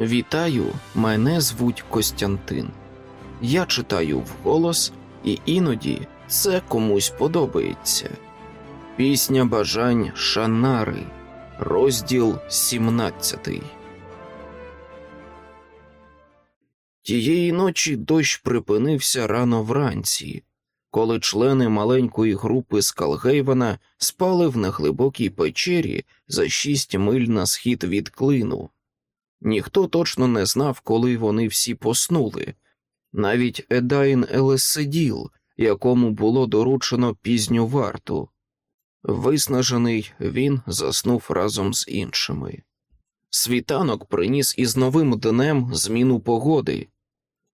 Вітаю, мене звуть Костянтин. Я читаю вголос, і іноді це комусь подобається. Пісня бажань Шанари, розділ 17. Тієї ночі дощ припинився рано вранці, коли члени маленької групи Скалгейвана спали в неглибокій печері за шість миль на схід від клину. Ніхто точно не знав, коли вони всі поснули. Навіть Едайн Елеседіл, якому було доручено пізню варту. Виснажений він заснув разом з іншими. Світанок приніс із новим днем зміну погоди.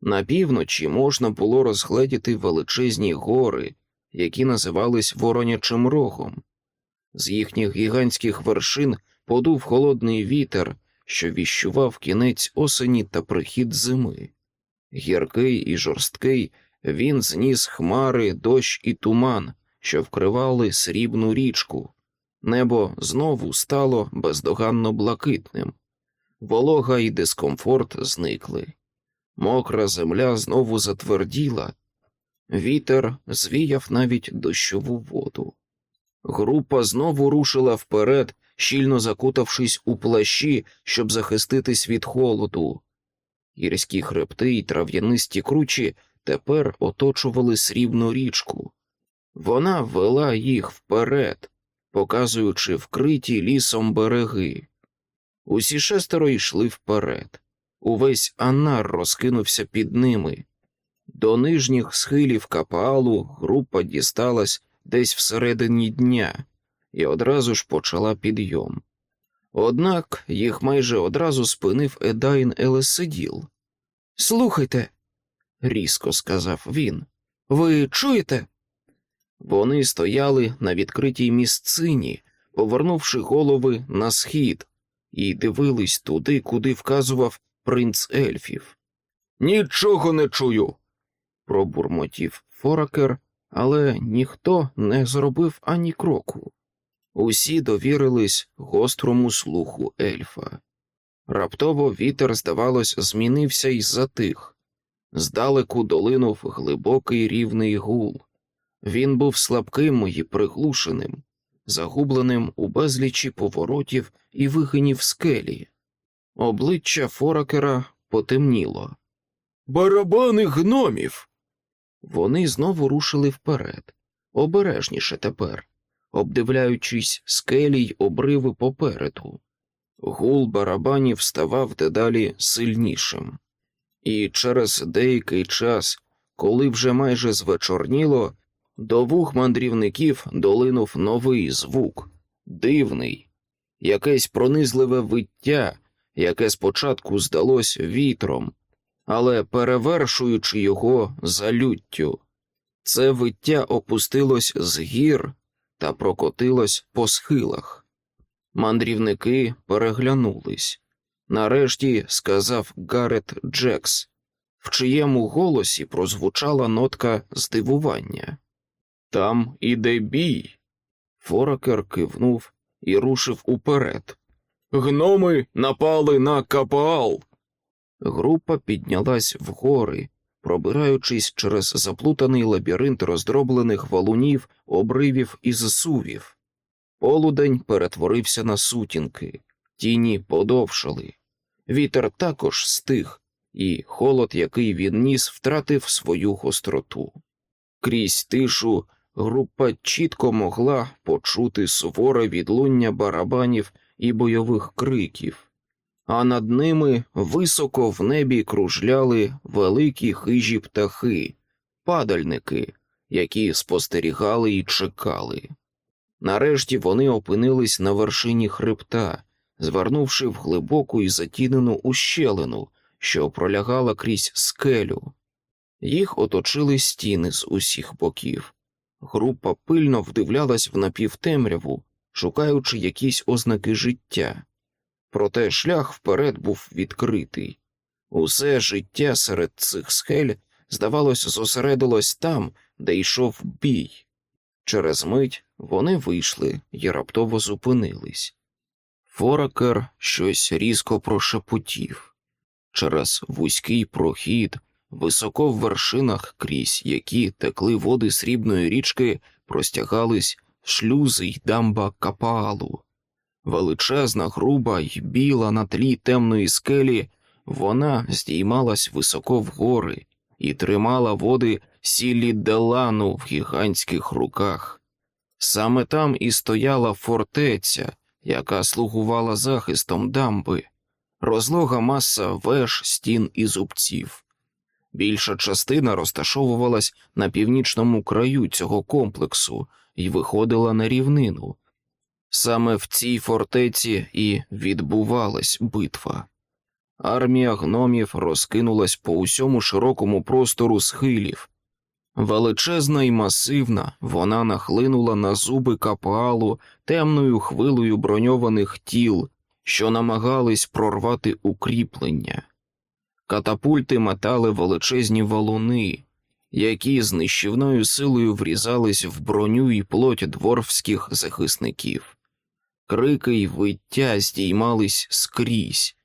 На півночі можна було розгледіти величезні гори, які називались Воронячим рогом. З їхніх гігантських вершин подув холодний вітер, що віщував кінець осені та прихід зими. Гіркий і жорсткий він зніс хмари, дощ і туман, що вкривали срібну річку. Небо знову стало бездоганно блакитним. Волога і дискомфорт зникли. Мокра земля знову затверділа, вітер звіяв навіть дощову воду. Група знову рушила вперед, щільно закутавшись у плащі, щоб захиститись від холоду. Гірські хребти й трав'янисті кручі тепер оточували срібну річку. Вона вела їх вперед, показуючи вкриті лісом береги. Усі шестеро йшли вперед. Увесь анар розкинувся під ними. До нижніх схилів капалу група дісталась десь всередині дня і одразу ж почала підйом. Однак їх майже одразу спинив Едайн Елесиділ. Слухайте, різко сказав він, ви чуєте? Вони стояли на відкритій місцині, повернувши голови на схід, і дивились туди, куди вказував принц ельфів. Нічого не чую, пробурмотів Форакер, але ніхто не зробив ані кроку. Усі довірились гострому слуху ельфа. Раптово вітер, здавалось, змінився і затих. Здалеку долинув глибокий рівний гул. Він був слабким і приглушеним, загубленим у безлічі поворотів і вигинів скелі. Обличчя Форакера потемніло. Барабани гномів. Вони знову рушили вперед, обережніше тепер, обдивляючись скелі й обриви попереду. Гул барабанів ставав дедалі сильнішим, і через деякий час, коли вже майже звечорніло, до вух мандрівників долинув новий звук, дивний, якесь пронизливе виття, яке спочатку здалось вітром, але перевершуючи його залюттю. Це виття опустилось з гір та прокотилось по схилах. Мандрівники переглянулись. Нарешті сказав Гарет Джекс, в чиєму голосі прозвучала нотка здивування. Там іде бій. Форакер кивнув і рушив уперед. Гноми напали на капаал. Група піднялась вгори, пробираючись через заплутаний лабіринт роздроблених валунів, обривів і засувів. Полудень перетворився на сутінки, тіні подовшали. Вітер також стих, і холод, який він ніс, втратив свою гостроту. Крізь тишу група чітко могла почути суворе відлуння барабанів і бойових криків, а над ними високо в небі кружляли великі хижі птахи, падальники, які спостерігали і чекали. Нарешті вони опинились на вершині хребта, звернувши в глибоку і затінену ущелину, що пролягала крізь скелю. Їх оточили стіни з усіх боків. Група пильно вдивлялась в напівтемряву, шукаючи якісь ознаки життя. Проте шлях вперед був відкритий. Усе життя серед цих скель, здавалось, зосередилось там, де йшов бій. Через мить вони вийшли і раптово зупинились. Форакер щось різко прошепотів. через вузький прохід, високо в вершинах, крізь які текли води срібної річки, простягались шлюзи й дамба капалу. Величезна, груба й біла на тлі темної скелі, вона здіймалась високо вгори і тримала води сілі Делану в гігантських руках. Саме там і стояла фортеця, яка слугувала захистом дамби, розлога маса веж, стін і зубців. Більша частина розташовувалась на північному краю цього комплексу і виходила на рівнину. Саме в цій фортеці і відбувалась битва. Армія гномів розкинулась по усьому широкому простору схилів. Величезна і масивна, вона нахлинула на зуби капалу темною хвилою броньованих тіл, що намагались прорвати укріплення. Катапульти метали величезні валуни, які з нищівною силою врізались в броню і плоть дворфських захисників. Крики й виття здіймались скрізь,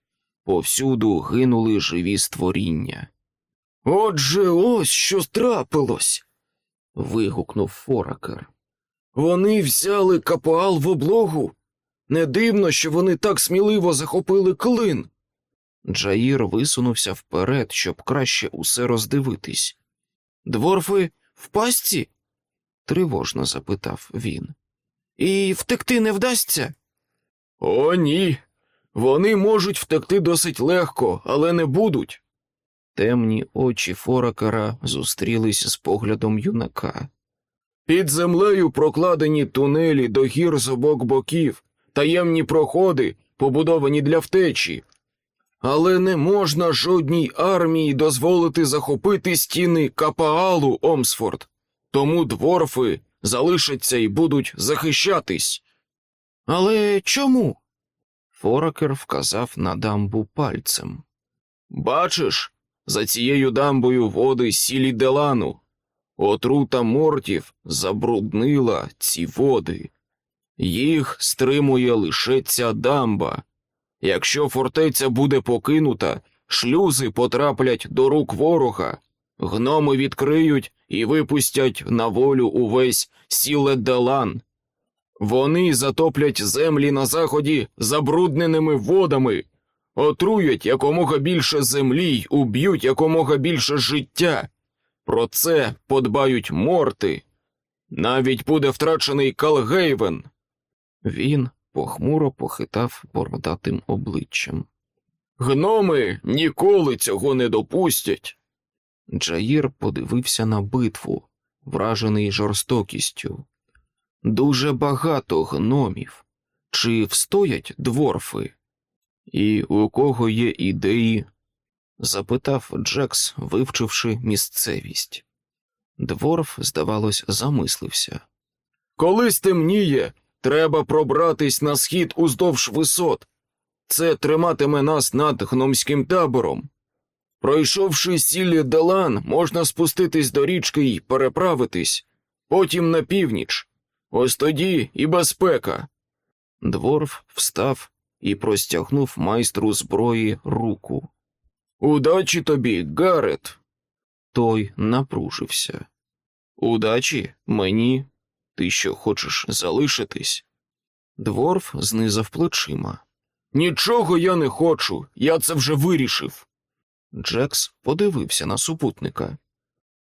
повсюду гинули живі створіння. Отже, ось що трапилось. вигукнув Форакер. Вони взяли капуал в облогу. Не дивно, що вони так сміливо захопили клин. Джаїр висунувся вперед, щоб краще усе роздивитись. Дворфи в пастці? тривожно запитав він. І втекти не вдасться? О, ні. Вони можуть втекти досить легко, але не будуть. Темні очі Форакера зустрілись з поглядом юнака. Під землею прокладені тунелі до гір з обох боків, таємні проходи, побудовані для втечі. Але не можна жодній армії дозволити захопити стіни Капаалу Омсфорд, тому дворфи залишаться і будуть захищатись. Але чому? Форакер вказав на дамбу пальцем. Бачиш, за цією дамбою води сілі Делану. Отрута мортів забруднила ці води. Їх стримує лише ця дамба. Якщо фортеця буде покинута, шлюзи потраплять до рук ворога, гноми відкриють і випустять на волю увесь сіле Делан. Вони затоплять землі на заході забрудненими водами, отруять якомога більше землі й уб'ють якомога більше життя. Про це подбають морти. Навіть буде втрачений Калгейвен. Він похмуро похитав бородатим обличчям. Гноми ніколи цього не допустять. Джаїр подивився на битву, вражений жорстокістю. Дуже багато гномів. Чи встоять дворфи? І у кого є ідеї? запитав Джекс, вивчивши місцевість. Дворф, здавалось, замислився. Коли стемніє, треба пробратись на схід уздовж висот. Це триматиме нас над гномським табором. Пройшовши сілі Делан, можна спуститись до річки й переправитись, потім на північ. Ось тоді і безпека. Дворф встав і простягнув майстру зброї руку. Удачі тобі, Гарет. Той напружився. Удачі мені. Ти що хочеш залишитись? Дворф знизав плечима. Нічого я не хочу, я це вже вирішив. Джекс подивився на супутника.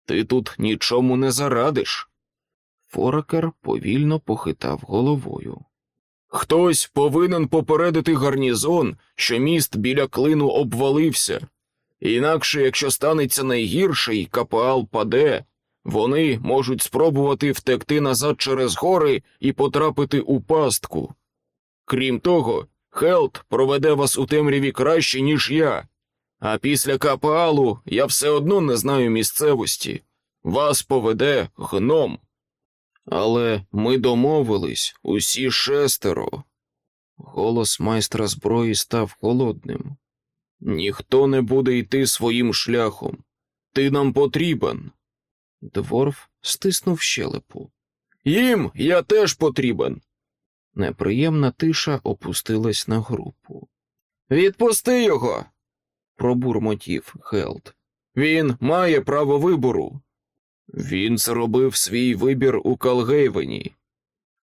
Ти тут нічому не зарадиш. Форакер повільно похитав головою. Хтось повинен попередити гарнізон, що міст біля клину обвалився. Інакше, якщо станеться найгірше і капеал паде, вони можуть спробувати втекти назад через гори і потрапити у пастку. Крім того, Хелт проведе вас у темряві краще, ніж я, а після капеалу я все одно не знаю місцевості. Вас поведе гном. Але ми домовились усі шестеро. Голос майстра зброї став холодним. Ніхто не буде йти своїм шляхом. Ти нам потрібен. Дворф стиснув щелепу. Їм я теж потрібен. Неприємна тиша опустилась на групу. Відпусти його. Пробурмотів Хелд. Він має право вибору. Він зробив свій вибір у Калгейвені.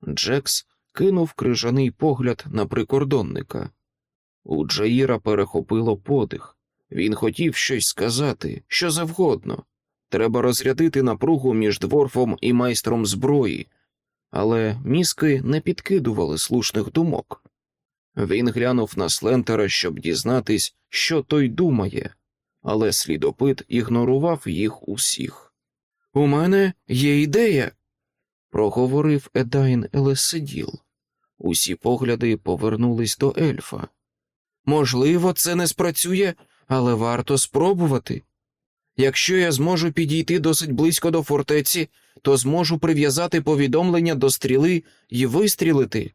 Джекс кинув крижаний погляд на прикордонника. У Джаїра перехопило подих. Він хотів щось сказати, що завгодно. Треба розрядити напругу між дворфом і майстром зброї, але мізки не підкидували слушних думок. Він глянув на Слентера, щоб дізнатись, що той думає, але слідопит ігнорував їх усіх. У мене є ідея, проговорив Едайн Елесиділ. Усі погляди повернулись до ельфа. Можливо, це не спрацює, але варто спробувати. Якщо я зможу підійти досить близько до фортеці, то зможу прив'язати повідомлення до стріли і вистрілити.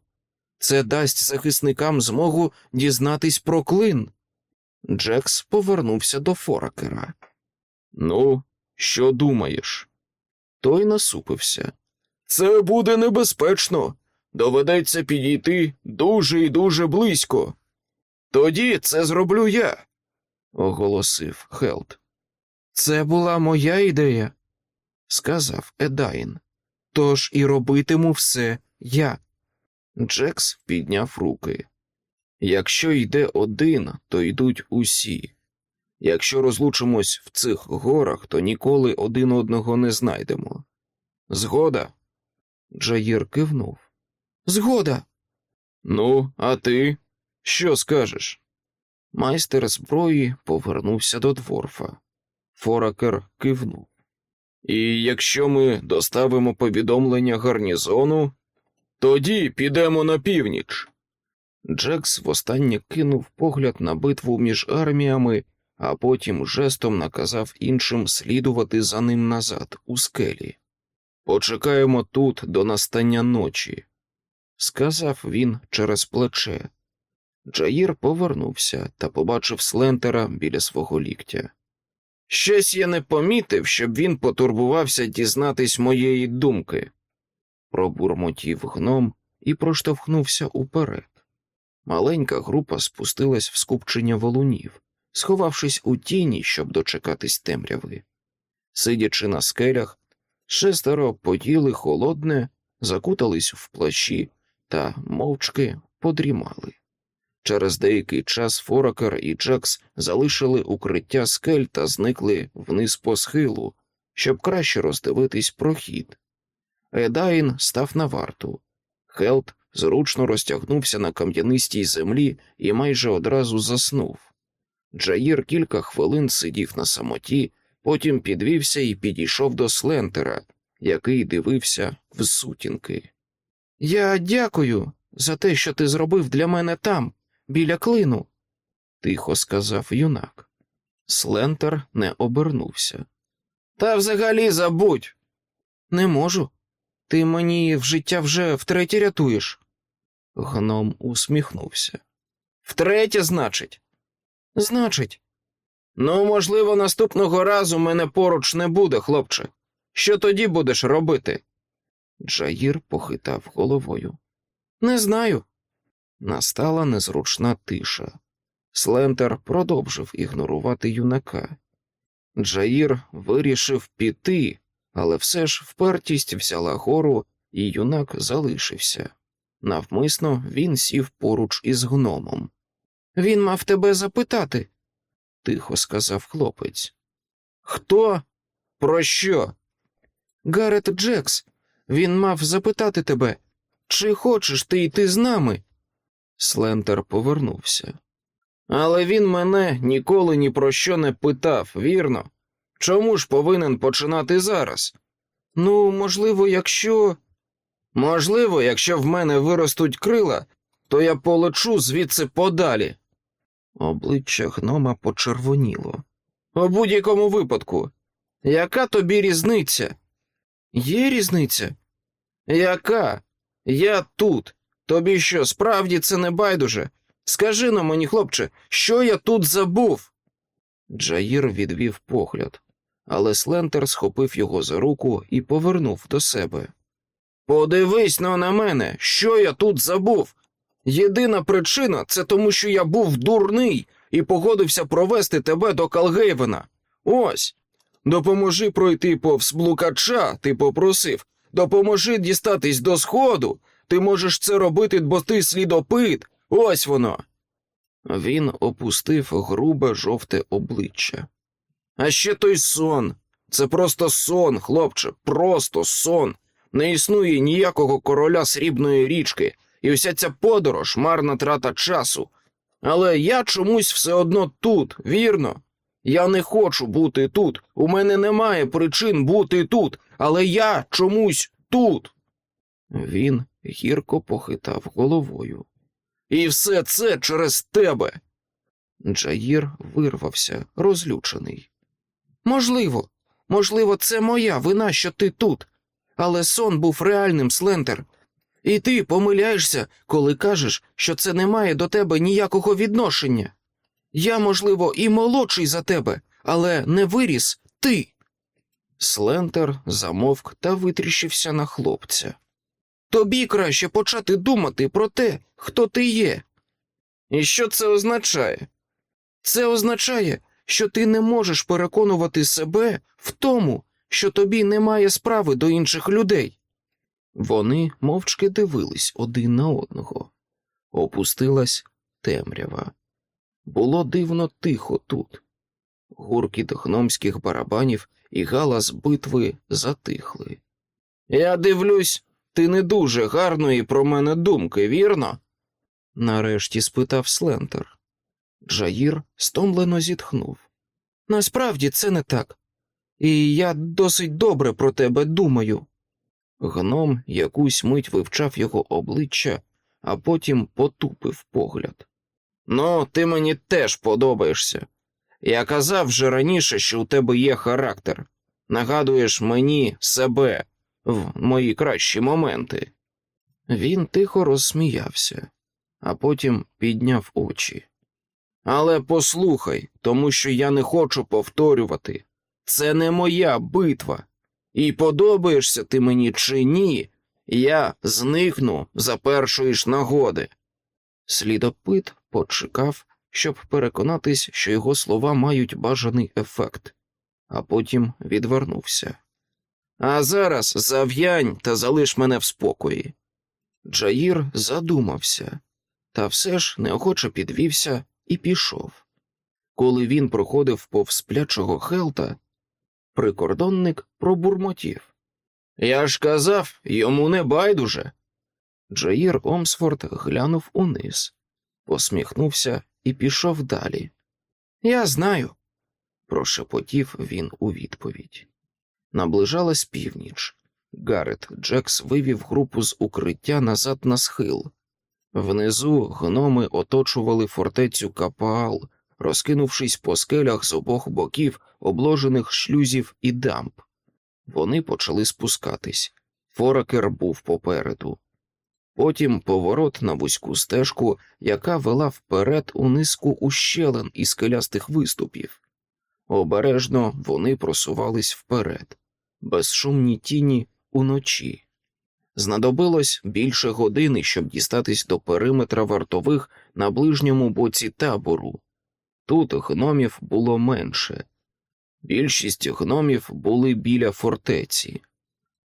Це дасть захисникам змогу дізнатись про клин. Джекс повернувся до Форакера. Ну, що думаєш? Той насупився. Це буде небезпечно. Доведеться підійти дуже і дуже близько. Тоді це зроблю я, оголосив Хелд. Це була моя ідея, сказав Едайн. Тож і робитиму все я. Джекс підняв руки. Якщо йде один, то йдуть усі. Якщо розлучимось в цих горах, то ніколи один одного не знайдемо. Згода? Джаїр кивнув. Згода. Ну, а ти що скажеш? Майстер зброї повернувся до дворфа. Форакер кивнув. І якщо ми доставимо повідомлення гарнізону, тоді підемо на північ. Джекс востаннє кинув погляд на битву між арміями, а потім жестом наказав іншим слідувати за ним назад, у скелі. Почекаємо тут до настання ночі, сказав він через плече. Джаїр повернувся та побачив Слентера біля свого ліктя. Щось я не помітив, щоб він потурбувався дізнатись моєї думки, пробурмотів гном і проштовхнувся уперед. Маленька група спустилась в скупчення валунів, сховавшись у тіні, щоб дочекатись темряви. Сидячи на скелях, шестеро поділи холодне, закутались в плащі та мовчки подрімали. Через деякий час Форакер і Джекс залишили укриття скель та зникли вниз по схилу, щоб краще роздивитись прохід. Едайн став на варту. Хелт зручно розтягнувся на кам'янистій землі і майже одразу заснув. Джаїр кілька хвилин сидів на самоті, потім підвівся і підійшов до Слентера, який дивився в сутінки. Я дякую за те, що ти зробив для мене там, біля клину, тихо сказав юнак. Слентер не обернувся. Та взагалі забудь. Не можу. Ти мені в життя вже втретє рятуєш. Гном усміхнувся. Втретє, значить? Значить. Ну, можливо, наступного разу мене поруч не буде, хлопче. Що тоді будеш робити? Джаїр похитав головою. Не знаю. Настала незручна тиша. Слентер продовжив ігнорувати юнака. Джаїр вирішив піти, але все ж впертість взяла гору, і юнак залишився. Навмисно він сів поруч із гномом. Він мав тебе запитати, тихо сказав хлопець. Хто? Про що? Гарет Джекс. Він мав запитати тебе, чи хочеш ти йти з нами? Слентер повернувся. Але він мене ніколи ні про що не питав, вірно? Чому ж повинен починати зараз? Ну, можливо, якщо. Можливо, якщо в мене виростуть крила, то я полечу звідси подалі. Обличчя гнома почервоніло. У будь-якому випадку, яка тобі різниця? Є різниця? Яка? Я тут. Тобі що, справді це не байдуже? Скажи на мені, хлопче, що я тут забув? Джаїр відвів погляд, але Слентер схопив його за руку і повернув до себе. Подивись но на мене, що я тут забув. Єдина причина це тому, що я був дурний, і погодився провести тебе до Калгейвена. Ось. Допоможи пройти повз блукача, ти попросив. Допоможи дістатись до сходу. Ти можеш це робити, бо ти слідопит. Ось воно. Він опустив грубе жовте обличчя. А ще той сон. Це просто сон, хлопче, просто сон. Не існує ніякого короля срібної річки, і вся ця подорож марна трата часу. Але я чомусь все одно тут, вірно? Я не хочу бути тут. У мене немає причин бути тут, але я чомусь тут. Він гірко похитав головою. І все це через тебе. Джаїр вирвався, розлючений. Можливо, можливо, це моя вина, що ти тут, але сон був реальним, Слентер. І ти помиляєшся, коли кажеш, що це не має до тебе ніякого відношення. Я, можливо, і молодший за тебе, але не виріс ти. Слентер замовк та витріщився на хлопця. Тобі краще почати думати про те, хто ти є. І що це означає? Це означає, що ти не можеш переконувати себе в тому, що тобі немає справи до інших людей. Вони мовчки дивились один на одного. Опустилась темрява. Було дивно тихо тут. Гуркіт гномських барабанів і галас битви затихли. Я дивлюсь, ти не дуже гарної про мене думки, вірно? нарешті спитав Слентер. Джаїр стомлено зітхнув. Насправді це не так, і я досить добре про тебе думаю. Гном якусь мить вивчав його обличчя, а потім потупив погляд. Ну, ти мені теж подобаєшся. Я казав вже раніше, що у тебе є характер. Нагадуєш мені себе в мої кращі моменти. Він тихо розсміявся, а потім підняв очі. Але послухай, тому що я не хочу повторювати. Це не моя битва. І подобаєшся ти мені чи ні, я зникну за першої ж нагоди. Слідопит почекав, щоб переконатись, що його слова мають бажаний ефект, а потім відвернувся. А зараз зав'янь та залиш мене в спокої. Джаїр задумався, та все ж неохоче підвівся і пішов. Коли він проходив повз плячого Хелта, прикордонник пробурмотів. Я ж казав, йому не байдуже. Джаїр Омсфорд глянув униз, посміхнувся і пішов далі. Я знаю, прошепотів він у відповідь. Наближалась північ. Гарет Джекс вивів групу з укриття назад на схил. Внизу гноми оточували фортецю Капаал, розкинувшись по скелях з обох боків, обложених шлюзів і дамб. Вони почали спускатись. Форакер був попереду. Потім поворот на вузьку стежку, яка вела вперед у низку ущелин і скелястих виступів. Обережно вони просувались вперед, безшумні тіні уночі. Знадобилось більше години, щоб дістатись до периметра вартових на ближньому боці табору. Тут гномів було менше. Більшість гномів були біля фортеці.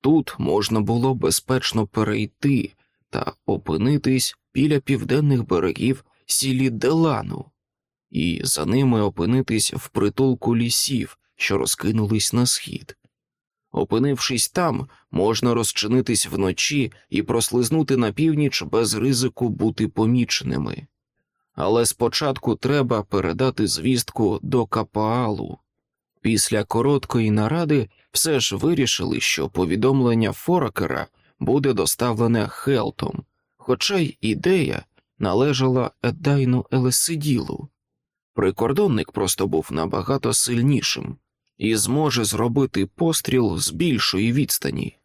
Тут можна було безпечно перейти та опинитись біля південних берегів сілі Делану, і за ними опинитись в притулку лісів, що розкинулись на схід. Опинившись там, можна розчинитись вночі і прослизнути на північ без ризику бути поміченими. Але спочатку треба передати звістку до Капаалу. Після короткої наради все ж вирішили, що повідомлення Форакера буде доставлене Хелтом, хоча й ідея належала Едайну Елесиділу. Прикордонник просто був набагато сильнішим і зможе зробити постріл з більшої відстані.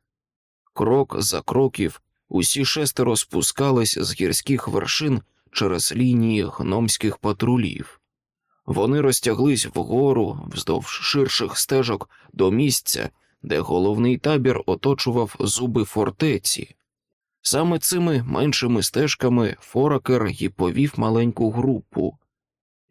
Крок за кроків усі шестеро спускались з гірських вершин через лінії гномських патрулів. Вони розтяглись вгору вздовж ширших стежок до місця, де головний табір оточував зуби фортеці. Саме цими меншими стежками Форакер і повів маленьку групу.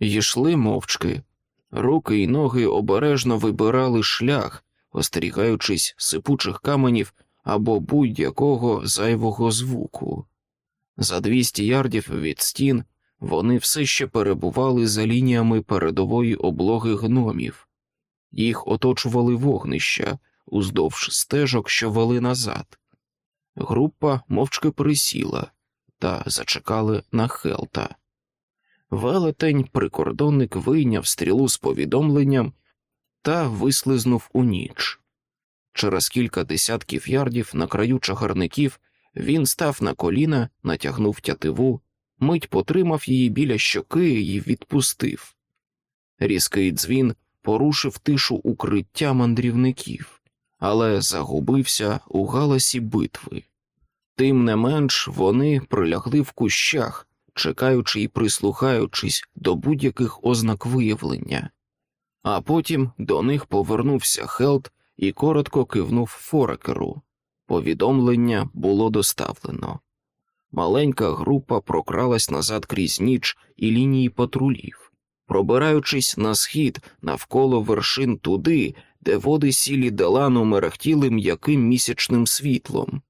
Йшли мовчки, руки й ноги обережно вибирали шлях, остерігаючись сипучих каменів або будь-якого зайвого звуку. За 200 ярдів від стін вони все ще перебували за лініями передової облоги гномів, їх оточували вогнища уздовж стежок, що вели назад. Група мовчки присіла та зачекали на Хелта. Велетень прикордонник вийняв стрілу з повідомленням та вислизнув у ніч. Через кілька десятків ярдів на краю чагарників він став на коліна, натягнув тятиву, мить потримав її біля щоки і відпустив. Різкий дзвін порушив тишу укриття мандрівників, але загубився у галасі битви. Тим не менш вони прилягли в кущах, чекаючи і прислухаючись до будь-яких ознак виявлення. А потім до них повернувся Хелт і коротко кивнув Форекеру. Повідомлення було доставлено. Маленька група прокралась назад крізь ніч і лінії патрулів, пробираючись на схід навколо вершин туди, де води сілі Делану мерехтіли м'яким місячним світлом.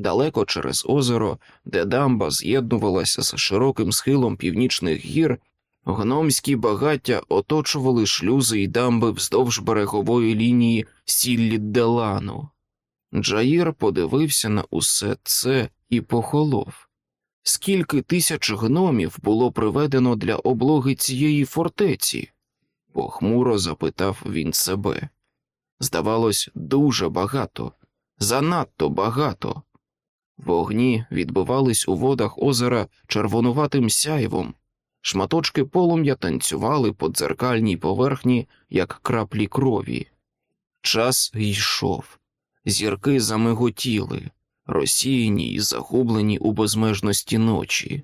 Далеко через озеро, де дамба з'єднувалася з широким схилом північних гір, гномські багаття оточували шлюзи й дамби вздовж берегової лінії сіллі Делану. Джаїр подивився на усе це і похолов. Скільки тисяч гномів було приведено для облоги цієї фортеці? похмуро запитав він себе. Здавалось, дуже багато, занадто багато. Вогні відбивались у водах озера червонуватим сяйвом, шматочки полум'я танцювали по дзеркальній поверхні, як краплі крові. Час йшов, зірки замиготіли, розсіяні і загублені у безмежності ночі.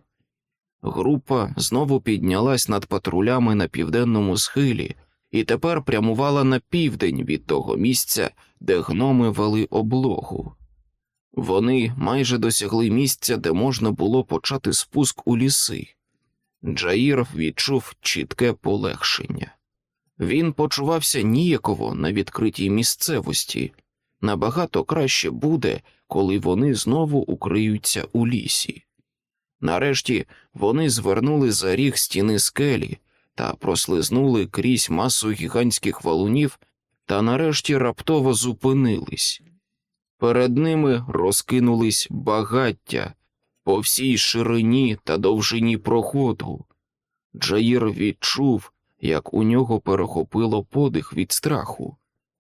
Група знову піднялась над патрулями на південному схилі і тепер прямувала на південь від того місця, де гноми вели облогу. Вони майже досягли місця, де можна було почати спуск у ліси. Джаїр відчув чітке полегшення. Він почувався ніяково на відкритій місцевості. Набагато краще буде, коли вони знову укриються у лісі. Нарешті вони звернули за ріг стіни скелі та прослизнули крізь масу гігантських валунів та нарешті раптово зупинились. Перед ними розкинулись багаття по всій ширині та довжині проходу. Джаїр відчув, як у нього перехопило подих від страху.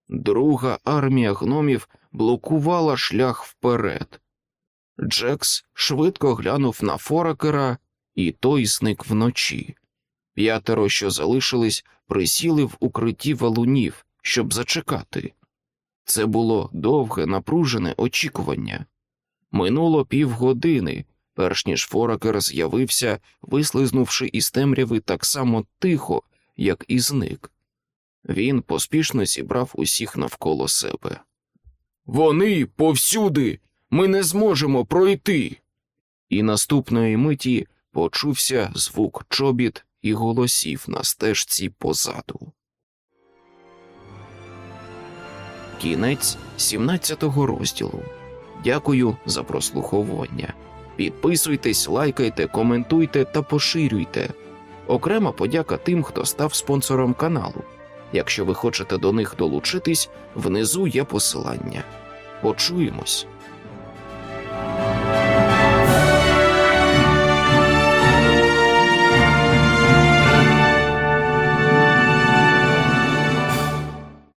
Друга армія гномів блокувала шлях вперед. Джекс швидко глянув на Форакера, і той зник вночі. П'ятеро, що залишились, присіли в укритті валунів, щоб зачекати. Це було довге, напружене очікування. Минуло півгодини, перш ніж Форакер з'явився, вислизнувши із темряви так само тихо, як і зник. Він поспішно зібрав усіх навколо себе. Вони повсюди, ми не зможемо пройти. І наступної миті почувся звук чобіт і голосів на стежці позаду. Кінець 17 розділу. Дякую за прослуховування. Підписуйтесь, лайкайте, коментуйте та поширюйте. Окрема подяка тим, хто став спонсором каналу. Якщо ви хочете до них долучитись, внизу є посилання. Почуємось.